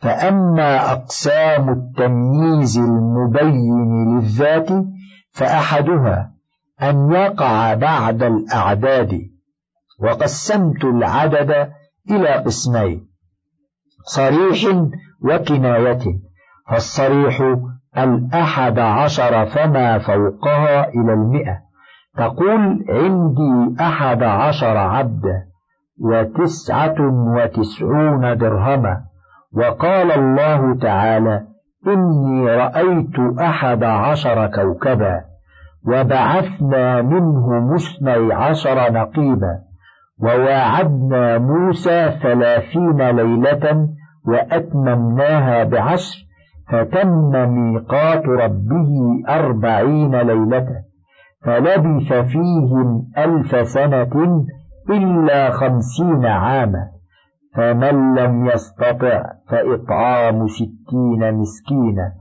فأما أقسام التمييز المبين للذات فأحدها أن يقع بعد الأعداد وقسمت العدد إلى قسمين صريح وكناية فالصريح الأحد عشر فما فوقها إلى المئة تقول عندي أحد عشر عبدا وتسعة وتسعون درهما. وقال الله تعالى إني رأيت أحد عشر كوكبا وبعثنا منه مثني عشر نقيبا وواعدنا موسى ثلاثين ليلة وأتممناها بعشر فتم ميقات ربه أربعين ليلة فلبث فيهم ألف سنة إلا خمسين عاما. فمن لم يستطع فإطعام ستين مسكينا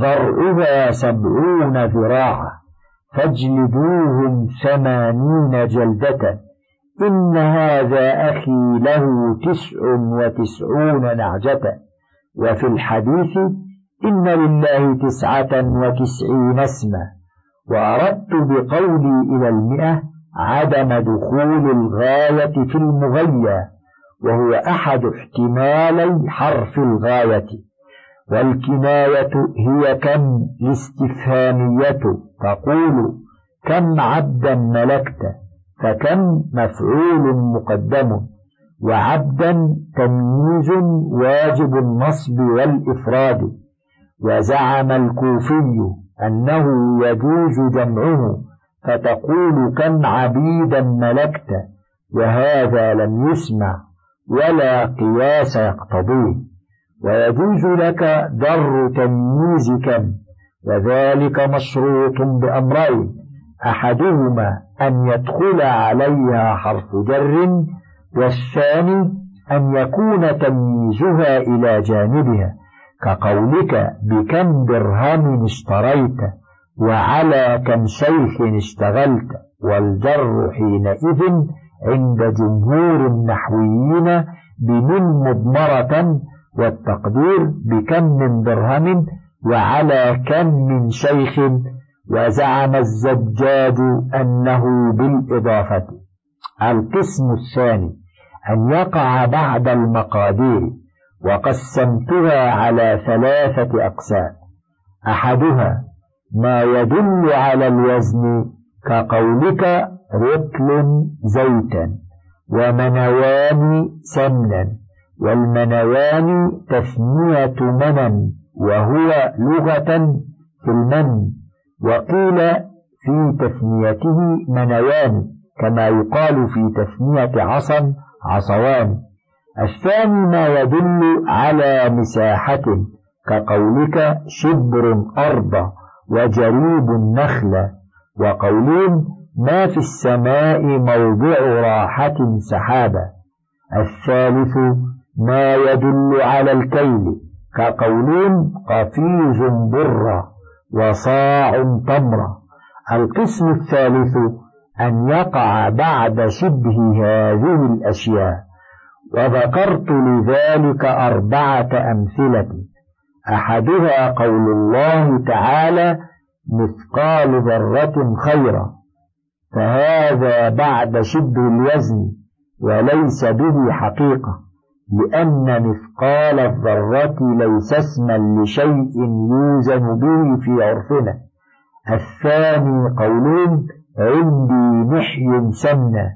ذرعها سبعون ذراعا فاجلدوهم ثمانين جلدة إن هذا أخي له تسع وتسعون نعجة وفي الحديث إن لله تسعة وتسعين اسما وأردت بقولي إلى المئة عدم دخول الغاية في المغيى وهو أحد احتمالي حرف الغاية والكناية هي كم؟ الاستفهامية. تقول كم عبدا ملكت فكم مفعول مقدم وعبدا تمييز واجب النصب والإفراد. وزعم الكوفي أنه يجوز جمعه فتقول كم عبيدا ملكت وهذا لم يسمع. ولا قياس يقتضيه. ويجوز لك در تمييز كم وذلك مشروط بأمرين. أحدهما أن يدخل عليها حرف جر والثاني أن يكون تمييزها إلى جانبها. كقولك بكم درهم اشتريت وعلى كم شيخ اشتغلت والجر حينئذ عند جمهور النحويين بمن مضمرة والتقدير بكم من درهم وعلى كم من شيخ وزعم الزجاج أنه بالإضافة. القسم الثاني أن يقع بعد المقادير وقسمتها على ثلاثة أقسام. أحدها ما يدل على الوزن كقولك رطل زيتا ومنوان سمنا والمنوان تثنية منن وهو لغة في المن وقيل في تثنيته منوان كما يقال في تثنية عصا عصوان. الثاني ما يدل على مساحة كقولك شبر أرض وجريب النخل وقولين ما في السماء موضع راحة سحابة. الثالث ما يدل على الكيل كقولين قفيز برا وصاع تمرة القسم الثالث أن يقع بعد شبه هذه الأشياء. وذكرت لذلك أربعة أمثلة. أحدها قول الله تعالى مثقال ذرة خيرا فهذا بعد شبه الوزن وليس به حقيقة لأن مثقال الذرة ليس اسما لشيء يوزن به في عرفنا. الثاني قولون عندي نحي سمنة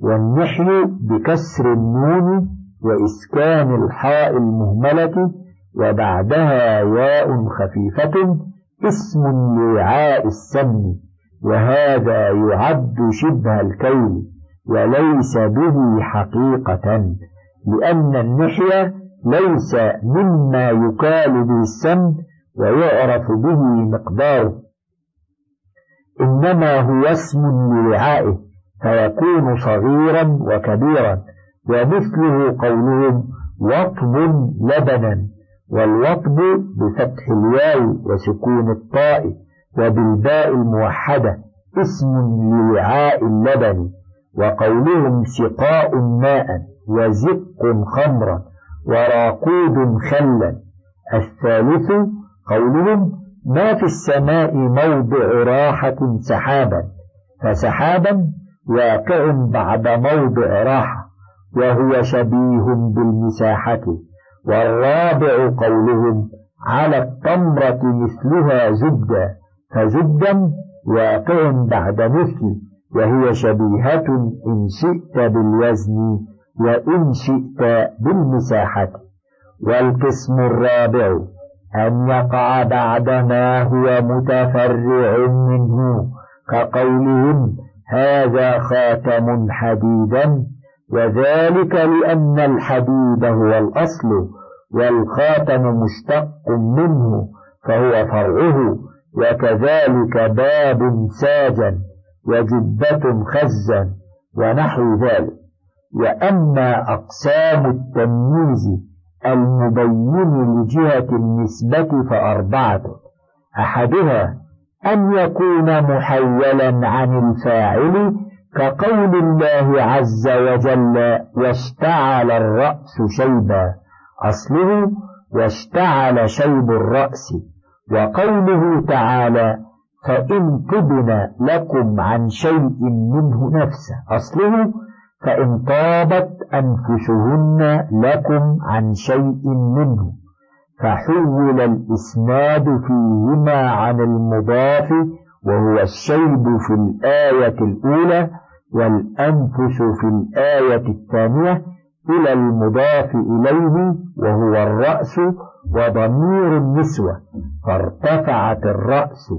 والنحي بكسر النون وإسكان الحاء المهملة وبعدها ياء خفيفة اسم لوعاء السمن. وهذا يعد شبه الكيل وليس به حقيقة لأن النحية ليس مما يكال به السمن ويعرف به مقداره إنما هو اسم لوعائه فيكون صغيرا وكبيرا ومثله قولهم وطب لبنا والوطب بفتح الواو وسكون الطاء. وبالباء الموحدة اسم لوعاء اللبن وقولهم سقاء ماء وزق خمرا وراقود خلا. الثالث قولهم ما في السماء موضع راحة سحابا فسحابا واقع بعد موضع راحة وهو شبيه بالمساحة. والرابع قولهم على التمرة مثلها زبدا. فزبدا واقع بعد مثل وهي شبيهة إن شئت بالوزن وإن شئت بالمساحة. والقسم الرابع أن يقع بعد ما هو متفرع منه كقولهم هذا خاتم حديدا وذلك لأن الحديد هو الأصل والخاتم مشتق منه فهو فرعه. وكذلك باب ساجا وجبة خزا ونحو ذلك. وأما أقسام التمييز المبين لجهة النسبة فأربعة. أحدها أن يكون محولا عن الفاعل كقول الله عز وجل واشتعل الرأس شيبا أصله واشتعل شيب الرأس وقوله تعالى فإن تبن لكم عن شيء منه نفسه أصله فإن طابت أنفسهن لكم عن شيء منه فحول الإسناد فيهما عن المضاف وهو الشيب في الآية الأولى والأنفس في الآية الثانية إلى المضاف إليه وهو الرأس وضمير النسوة فارتفعت الرأس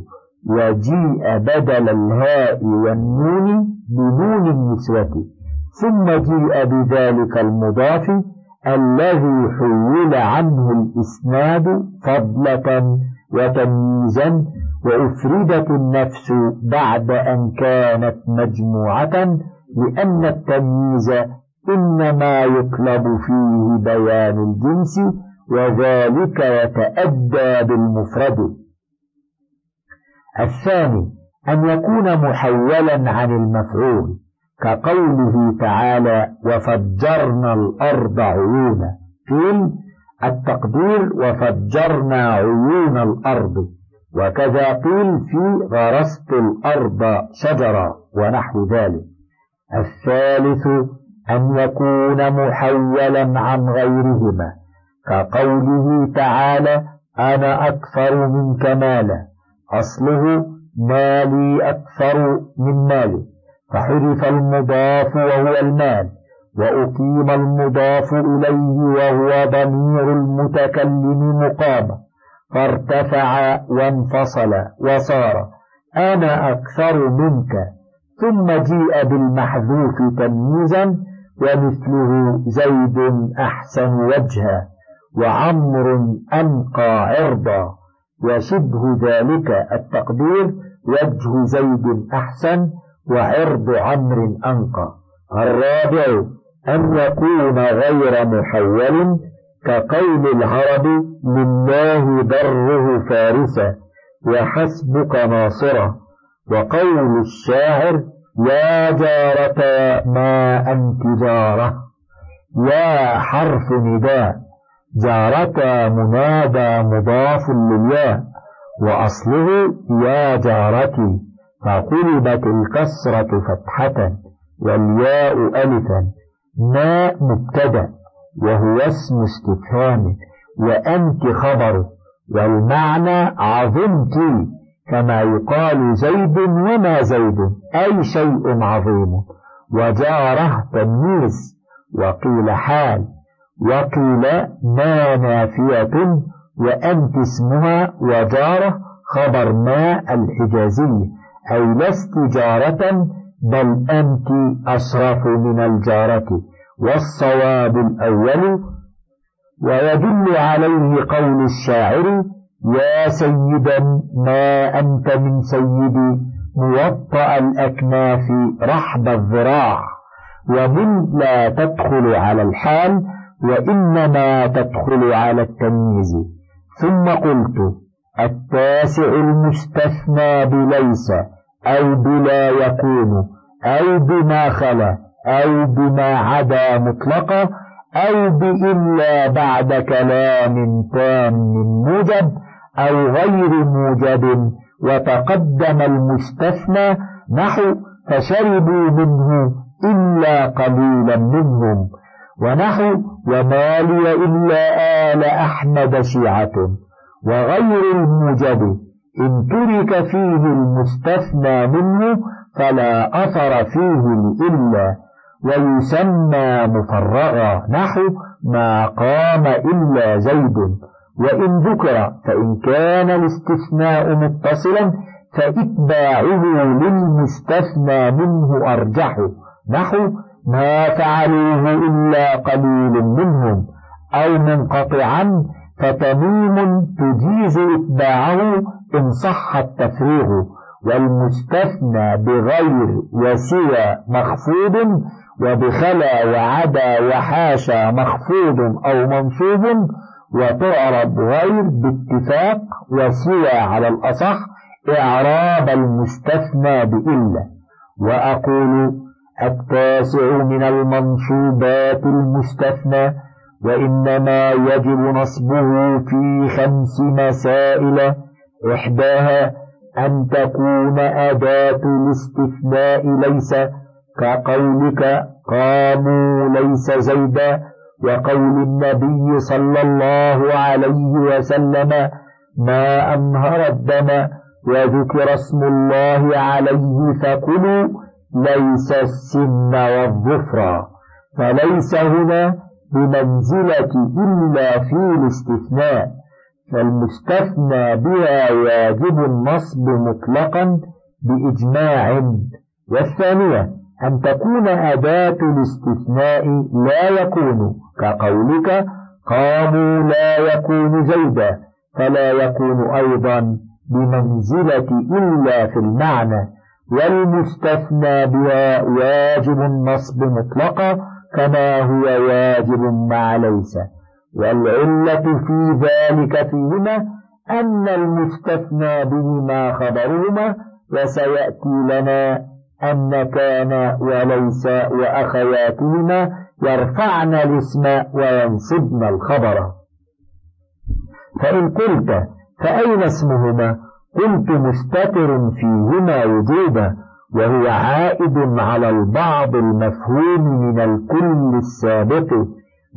وجيء بدل الهاء والنون بنون النسوة. ثم جيء بذلك المضاف الذي حول عنه الإسناد فضلة وتمييزا وأفردت النفس بعد أن كانت مجموعة لأن التمييز إنما يطلب فيه بيان الجنس وذلك يتأدى بالمفرد. الثاني أن يكون محولا عن المفعول كقوله تعالى وفجرنا الأرض عيونا قيل التقدير وفجرنا عيون الأرض وكذا قيل في غرست الأرض شجرا ونحو ذلك. الثالث أن يكون محولا عن غيرهما. كقوله تعالى أنا أكثر منك مالا. أصله مالي أكثر من مالي. فحذف المضاف وهو المال. وأقيم المضاف إليه وهو ضمير المتكلم مقام. فارتفع وانفصل وصار. أنا أكثر منك. ثم جيء بالمحذوف تمييزا ومثله زيد أحسن وجها. وعمر أنقى عرضا. وشبه ذلك التقدير وجه زيد أحسن وعرض عمرو أنقى. الرابع أن يكون غير محول كقول العرب لله بره فارسا وحسبك ناصرة. وقول الشاعر يا جارة ما أنت جارة. يا حرف نداء. جارة منادى مضاف للياء وأصله يا جارتي فقلبت الكسرة فتحة والياء ألفا ما مبتدأ وهو اسم استفهام وأنت خبر والمعنى عظمت كما يقال زيد وما زيد أي شيء عظيم وجاره تمييز وقيل حال. وقيل ما نافية وأنت اسمها وجارة خبر ما الحجازي. أي لست جارة بل أنت أشرف من الجارة. والصواب الأول ويدل عليه قول الشاعر يا سيدا ما أنت من سيدي. موطأ الأكناف رحب الذراع. ومن لا تدخل على الحال وإنما تدخل على التمييز. ثم قلت التاسع المستثنى بليس أو بلا يكون أو بما خلا أو بما عدا مطلقا أو بإلا بعد كلام تام موجب أو غير موجب. وتقدم المستثنى نحو فشربوا منه إلا قليلا منهم. ونحو وما لي إلا آل أحمد شيعة وغير الموجب. إن ترك فيه المستثنى منه فلا أثر فيه لإلا ويسمى مفرغا. نحو ما قام إلا زيد. وإن ذكر فإن كان الاستثناء متصلا فإتباعه للمستثنى منه أرجح. نحو ما فعلوه إلا قليل منهم أو منقطعا فتميم تجيز إتباعه إن صح التفريغ والمستثنى بغير وسوى مخفوض وبخلا وعدا وحاشا مخفوض أو منصوب وتعرب غير باتفاق وسوى على الأصح إعراب المستثنى بإلا. وأقول التاسع من المنصوبات المستثنى وإنما يجب نصبه في خمس مسائل. إحداها أن تكون أداة الاستثناء ليس كقولك قاموا ليس زيدا وقول النبي صلى الله عليه وسلم ما أنهر الدم وذكر اسم الله عليه فكلوا ليس السن والظفر فليس هنا بمنزلة إلا في الاستثناء فالمستثنى بها واجب النصب مطلقا بإجماع. والثانية أن تكون أداة الاستثناء لا يكون كقولك قاموا لا يكون زيدا فلا يكون أيضا بمنزلة إلا في المعنى. والمستثنى بها واجب النصب مطلقا كما هو واجب مع ليس. والعلة في ذلك فيهما أن المستثنى بهما خبرهما وسيأتي لنا أن كان وليس وأخواتهما يرفعن الاسم وينصبن الخبر. فإن قلت فأين اسمهما؟ قلت مستتر فيهما وجوبا وهو عائد على البعض المفهوم من الكل السابق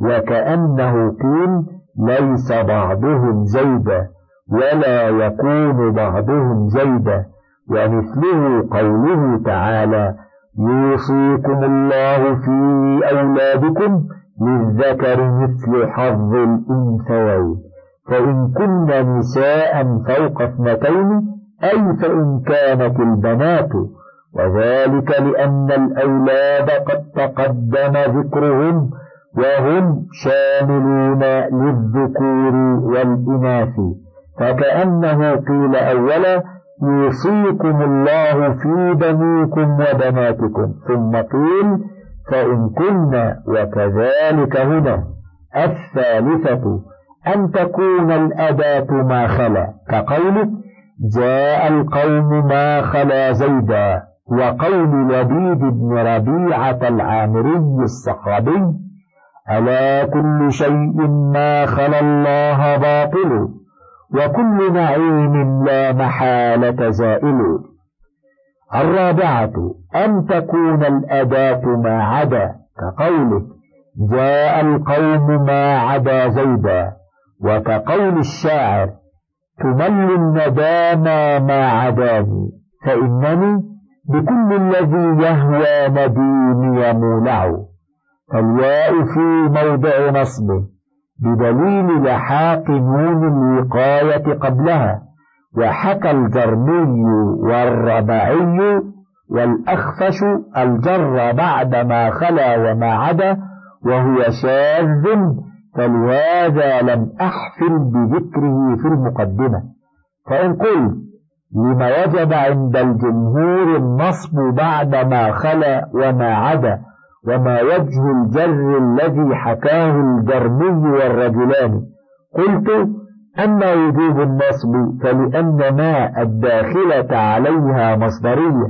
وكأنه قيل ليس بعضهم زيدا ولا يكون بعضهم زيدا ومثله قوله تعالى يوصيكم الله في أولادكم للذكر مثل حظ الأنثيين. فإن كن نساء فوق اثنتين أي فإن كانت البنات. وذلك لأن الأولاد قد تقدم ذكرهم وهم شاملون للذكور والإناث. فكأنه قيل أولا يوصيكم الله في بنيكم وبناتكم ثم قيل فإن كن وكذلك هنا. الثالثة أن تكون الأداة ما خلا. كقولك جاء القوم ما خلا زيدا. وقول لبيد بن ربيعة العامري الصحابي ألا كل شيء ما خلا الله باطل وكل نعيم لا محالة زائل. الرابعة أن تكون الأداة ما عدا. كقوله جاء القوم ما عدا زيدا. وكقول الشاعر تمل الندامى ما عداني فإنني بكل الذي يهوى نديمي مولع فالياء في موضع نصبه بدليل لحاق نون الوقاية قبلها وحكى الجرمي والربعي والأخفش الجر بعد ما خلا وما عدا وهو شاذ فلهذا لم أحفل بذكره في المقدمة. فإن قلت لما وجب عند الجمهور النصب بعد ما خلا وما عدا وما وجه الجر الذي حكاه الجرمي والرجلان قلت أما وجوب النصب فلأن ما الداخلة عليها مصدرية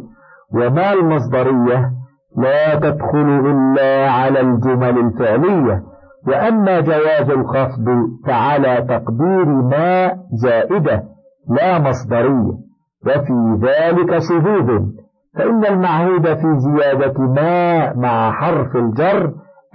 وما المصدرية لا تدخل إلا على الجمل الفعلية. وأما جواز الخفض فعلى تقدير ما زائدة لا مصدرية وفي ذلك شذوذ فإن المعهود في زيادة ما مع حرف الجر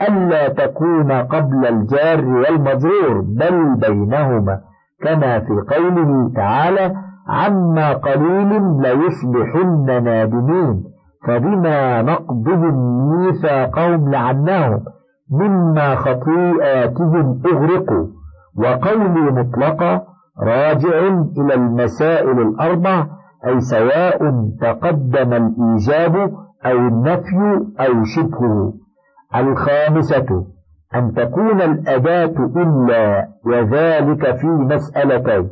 ألا تكون قبل الجار والمجرور بل بينهما كما في قوله تعالى عما قليل ليصبحن نادمين فبما نقضهم ميثاقهم لعناهم؟ مما خطيئاتهم أغرقوا وقولي مطلقة راجع إلى المسائل الأربع أي سواء تقدم الإيجاب أو النفي أو شبهه. الخامسة أن تكون الأداة إلا وذلك في مسألتين.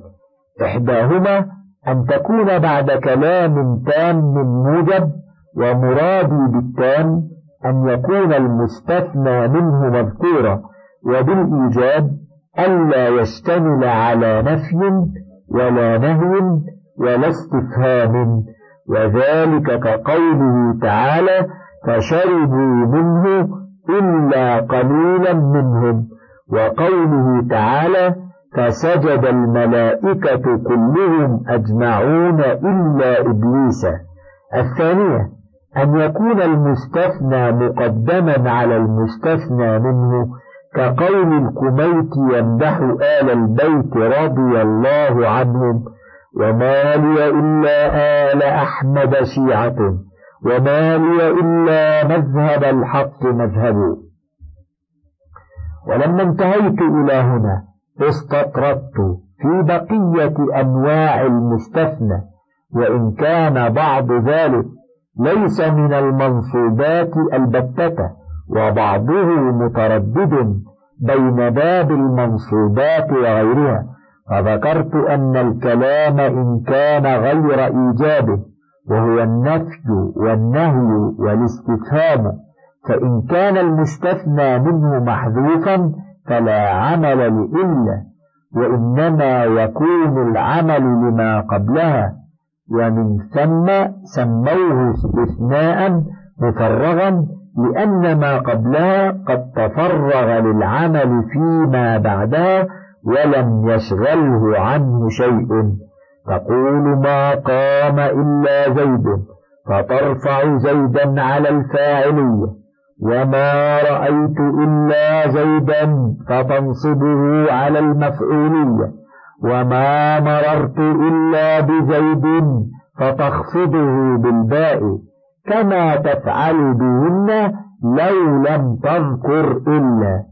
إحداهما أن تكون بعد كلام تام موجب ومرادي بالتام أن يكون المستثنى منه مذكورا وبالإيجاب ألا يشتمل على نفي ولا نهي ولا استفهام وذلك كقوله تعالى فشربوا منه إلا قليلا منهم وقوله تعالى فسجد الملائكة كلهم أجمعون إلا إبليس الثانية أن يكون المستثنى مقدما على المستثنى منه كقول الكميت يمدح آل البيت رضي الله عنهم وما لي إلا آل أحمد شيعة وما لي إلا مذهب الحق مذهب ولما انتهيت إلى هنا استطردت في بقية أنواع المستثنى وإن كان بعض ذلك ليس من المنصوبات البتة وبعضه متردد بين باب المنصوبات وغيرها. فذكرت أن الكلام إن كان غير إيجاب وهو النفي والنهي والاستفهام. فإن كان المستثنى منه محذوفا فلا عمل لإلا وإنما يكون العمل لما قبلها. ومن ثم سموه استثناء مفرغا لأن ما قبلها قد تفرغ للعمل فيما بعدها ولم يشغله عنه شيء. تقول ما قام إلا زيد فترفع زيدا على الفاعلية وما رأيت إلا زيدا فتنصبه على المفعولية وما مررت إلا بزيد فتخفضه بالباء كما تفعل بهن لو لم تذكر إلا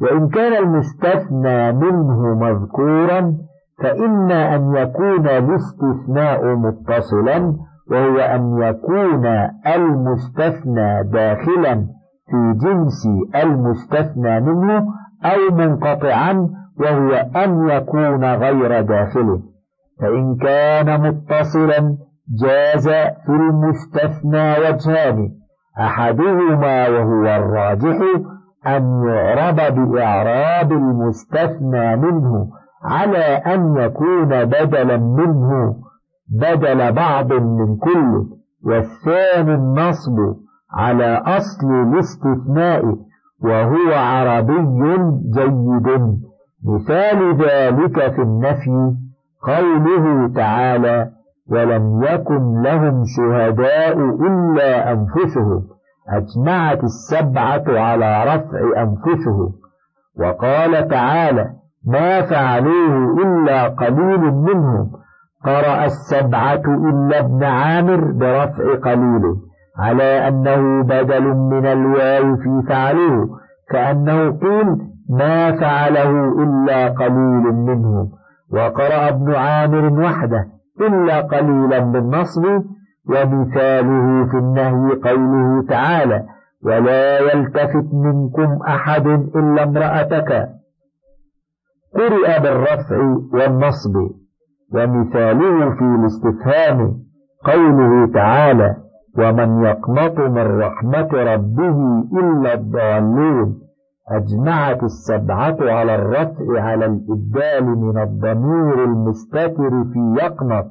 وإن كان المستثنى منه مذكورا فإما أن يكون الاستثناء متصلا وهو أن يكون المستثنى داخلا في جنس المستثنى منه أو منقطعا وهو أن يكون غير داخله. فإن كان متصلا جاز في المستثنى وجهان. أحدهما وهو الراجح أن يعرب بإعراب المستثنى منه على أن يكون بدلا منه بدل بعض من كل والثاني النصب على أصل الاستثناء وهو عربي جيد. مثال ذلك في النفي قوله تعالى ولم يكن لهم شهداء إلا أنفسهم أجمعت السبعة على رفع أنفسهم وقال تعالى ما فعلوه إلا قليل منهم قرأ السبعة إلا ابن عامر برفع قليل على أنه بدل من الواو في فعلوه كأنه قيل ما فعله إلا قليل منهم. وقرأ ابن عامر وحده إلا قليلا بالنصب ومثاله في النهي قوله تعالى ولا يلتفت منكم أحد إلا امرأتك. قرئ بالرفع والنصب ومثاله في الاستفهام قوله تعالى ومن يقنط من رحمة ربه إلا الضالون. أجمعت السبعة على الرفع على الإبدال من الضمير المستتر في يقنط.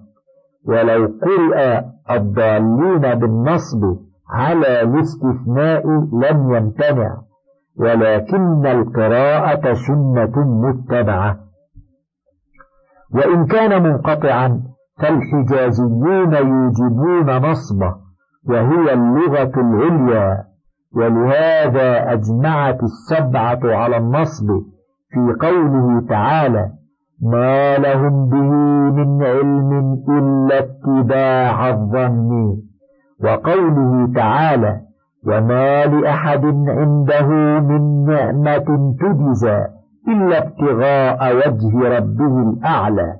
ولو قرئ الضالين بالنصب على الاستثناء لم يمتنع. ولكن القراءة سنة متبعة. وإن كان منقطعا فالحجازيون يوجبون نصبه وهي اللغة العليا. ولهذا أجمعت السبعة على النصب في قوله تعالى ما لهم به من علم إلا اتباع الظن وقوله تعالى وما لأحد عنده من نعمة تجزى إلا ابتغاء وجه ربه الأعلى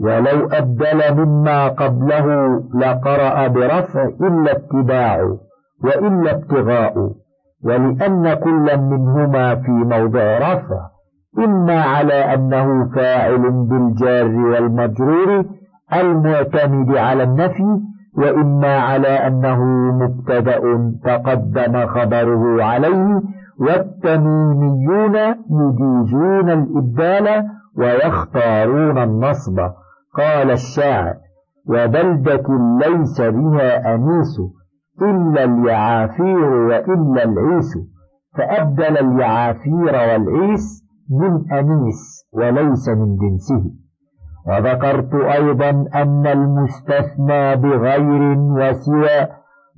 ولو أبدل مما قبله لقرأ برفع إلا اتباع وإلا ابتغاء ولأن كل منهما في موضع رفع إما على أنه فاعل بالجار والمجرور المعتمد على النفي وإما على أنه مبتدأ تقدم خبره عليه والتميميون يجيزون الإبدال ويختارون النصب. قال الشاعر وبلدة ليس بها أنيس إلا اليعافير وإلا العيس. فأبدل اليعافير والعيس من أنيس وليس من جنسه. وذكرت أيضا أن المستثنى بغير وسوى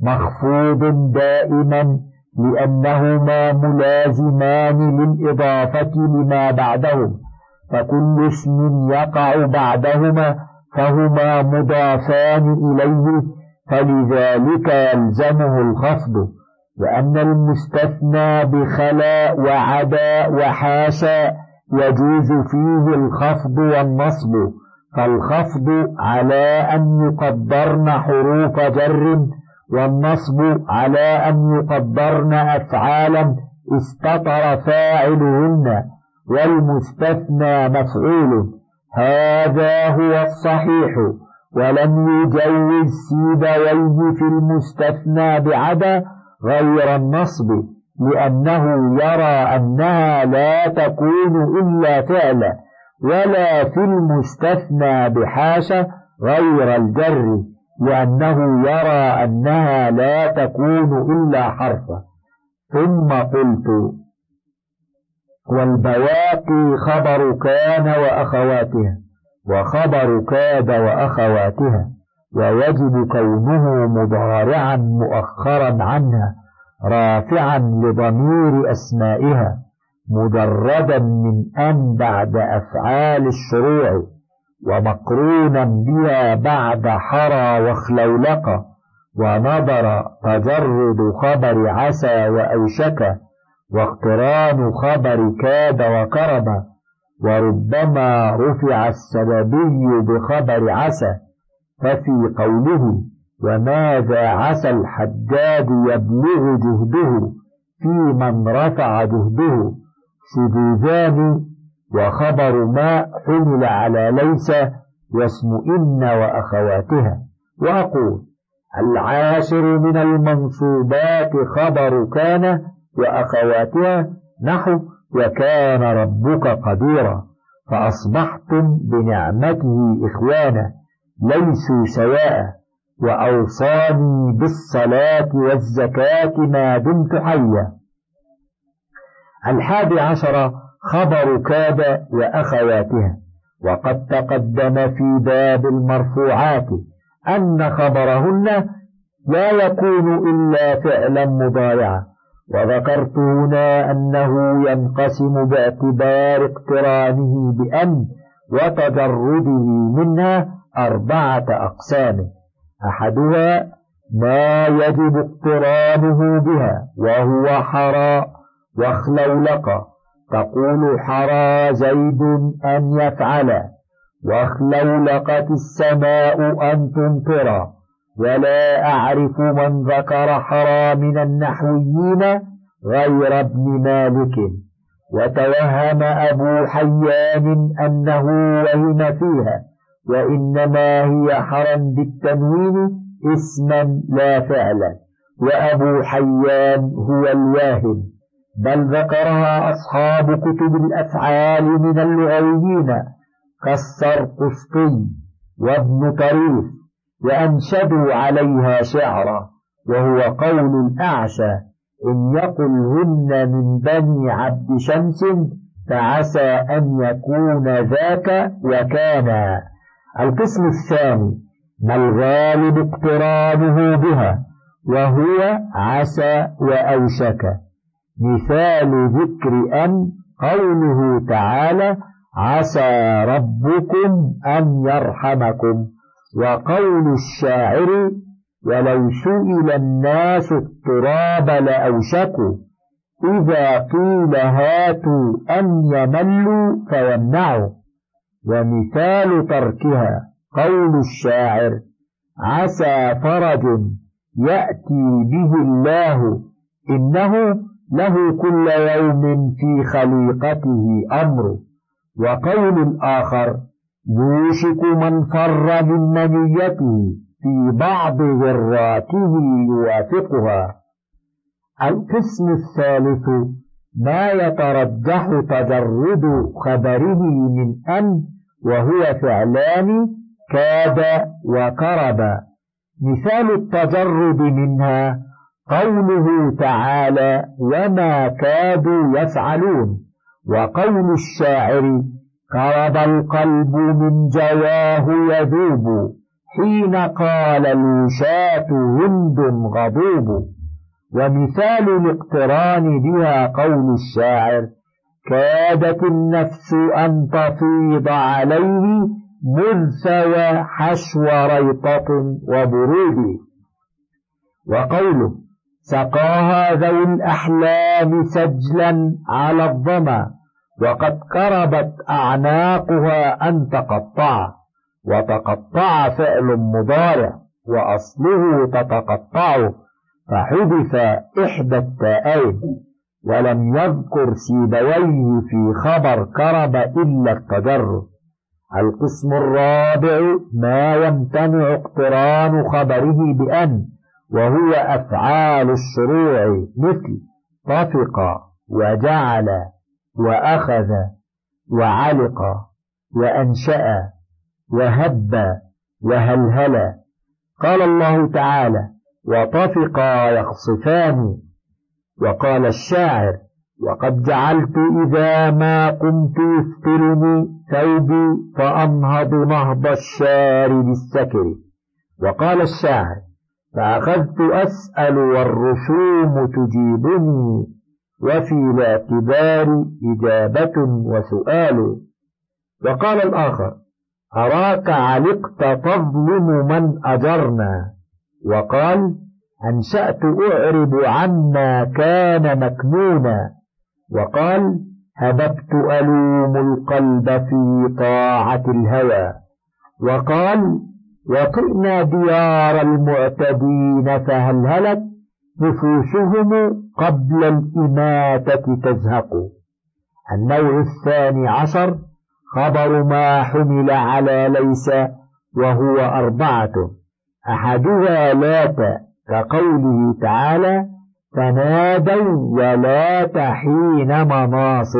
مخفوض دائما لأنهما ملازمان للإضافة لما بعدهم. فكل اسم يقع بعدهما فهما مضافان إليه فلذلك يلزمه الخفض وأن المستثنى بخلا وعدا وحاشا يجوز فيه الخفض والنصب فالخفض على أن يقدرن حروف جر والنصب على أن يقدرن أفعالا استطر فاعلهن والمستثنى مفعول هذا هو الصحيح. ولم يجوز سيبويه في المستثنى بعدا غير النصب لأنه يرى أنها لا تكون إلا فعلا ولا في المستثنى بحاشة غير الجر لأنه يرى أنها لا تكون إلا حرفا. ثم قلت والبواقي خبر كان وأخواتها. وخبر كاد وأخواتها ويجب كونه مضارعا مؤخرا عنها رافعا لضمير أسمائها مجردا من أن بعد أفعال الشروع ومقرونا بها بعد حرى وخلولقة ونظر تجرد خبر عسى وأوشك واقتران خبر كاد وكرم وربما رفع السببي بخبر عسى ففي قوله وماذا عسى الحجاج يبلغ جهده في من رفع جهده؟ شذوذان وخبر ما حمل على ليس واسم إن وأخواتها. وأقول العاشر من المنصوبات خبر كان وأخواتها نحو وكان ربك قديرا فأصبحتم بنعمته إخوانا ليسوا سواء وأوصاني بالصلاة والزكاة ما دمت حيا. الحادي عشر خبر كاد وأخواتها وقد تقدم في باب المرفوعات أن خبرهن لا يكون إلا فعلا مضارعا وذكرت هنا أنه ينقسم باعتبار اقترانه بأن وتجرده منها أربعة أقسام. أحدها ما يجب اقترانه بها وهو حرى وخلولق تقول حرى زيد أن يفعل. واخلولقت السماء أن تمطر. ولا أعرف من ذكر حرى من النحويين غير ابن مالك. وتوهم أبو حيان أنه وهم فيها وإنما هي حرا بالتنوين اسما لا فعلا. وأبو حيان هو الواهب. بل ذكرها أصحاب كتب الأفعال من اللغويين كالسرقسطي وابن طريف. وأنشدوا عليها شعرا وهو قول الأعشى إن يقلهن من بني عبد شمس فعسى أن يكون ذاك وكان القسم الثاني ما الغالب اقترانه بها وهو عسى وأوشك. مثال ذكر أن قوله تعالى عسى ربكم أن يرحمكم. وقول الشاعر ولو سئل الناس التراب لأوشكوا إذا قيل هاتوا أن يملوا فيمنعوا. ومثال تركها قول الشاعر عسى فرج يأتي به الله إنه له كل يوم في خليقته أمر. وقول الآخر يوشك من فر منيته في بعض ذراته يوافقها القسم الثالث ما يترجح تجرد خبره من أن وهو فعلان كاد وقرب. مثال التجرد منها قوله تعالى وما كادوا يفعلون وقول الشاعر قرب القلب من جواه يذوب. حين قال الوشاة هند غضوب. ومثال الاقتران بها قول الشاعر كادت النفس أن تفيض عليه مذ سوى حشو ريطة وبرود وقوله سقاها ذوي الأحلام سجلا على الظما. وقد قربت أعناقها أن تقطع وتقطع فعل مضارع وأصله تتقطع فحذف إحدى التائين ولم يذكر سيبويه في خبر كرب إلا التجرد القسم الرابع ما يمتنع اقتران خبره بأن وهو أفعال الشروع مثل طفق وجعل وأخذ وعلق وأنشأ وهب وهلهل. قال الله تعالى وطفقا يخصفان. وقال الشاعر وقد جعلت إذا ما قمت يثقلني ثوبي فأنهض نهض الشارب السكر وقال الشاعر فأخذت أسأل والرسوم تجيبني. وفي الاعتبار إجابة وسؤال. وقال الآخر أراك علقت تظلم من أجرنا؟ وقال أنشأت أعرب عما كان مكنونا. وقال هببت ألوم القلب في طاعة الهوى. وقال وطئنا ديار المعتدين فهلهلت نفوسهم قبل الإماتة تزهق. النوع الثاني عشر خبر ما حمل على ليس وهو أربعة. أحدها لات كقوله تعالى تنادوا ولات حين مناص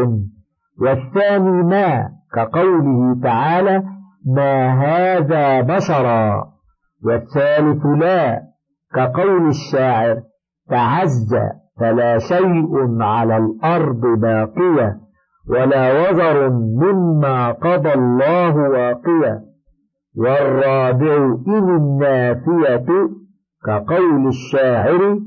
والثاني ما كقوله تعالى ما هذا بشرا. والثالث لا كقول الشاعر تعز فلا شيء على الأرض باقية ولا وزر مما قضى الله واقية. والرابع إن النافية كقول الشاعر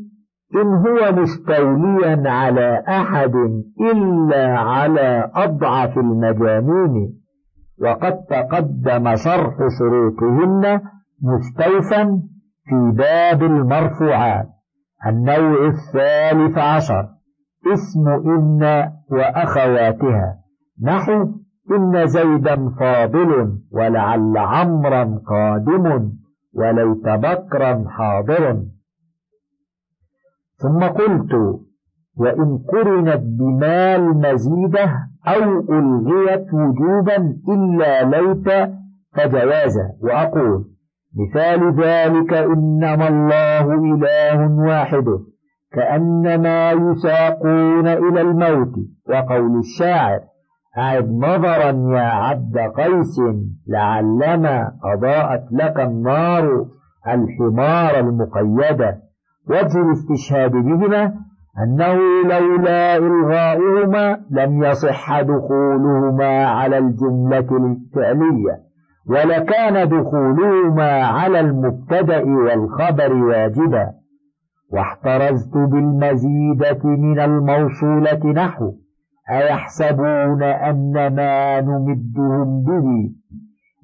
إن هو مستوليا على أحد إلا على أضعف المجانين. وقد تقدم شرح شروطهن مستوفا في باب المرفوعات. النوع الثالث عشر. اسم إن وأخواتها. نحو إن زيدا فاضل ولعل عمرا قادم وليت بكرا حاضر. ثم قلت وإن قرنت بمال مزيدة أو ألغيت وجوبا إلا ليت فجوازا وأقول مثال ذلك إنما الله إله واحد كأنما يساقون إلى الموت وقول الشاعر أعد نظرا يا عبد قيس لعلما أضاءت لك النار الحمار المقيدة. وجه الاستشهاد بهما أنه لولا إلغاؤهما لم يصح دخولهما على الجملة الفعلية. ولكان دخولهما على المبتدأ والخبر واجبا. واحترزت بالمزيدة من الموصولة نحو أيحسبون أن ما نمدهم به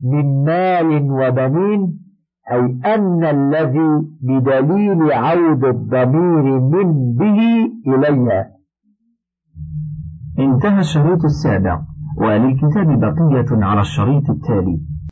من مال وبنين؟ أي أن الذي بدليل عود الضمير من به إليها انتهى الشريط السابع وللكتاب بقية على الشريط التالي.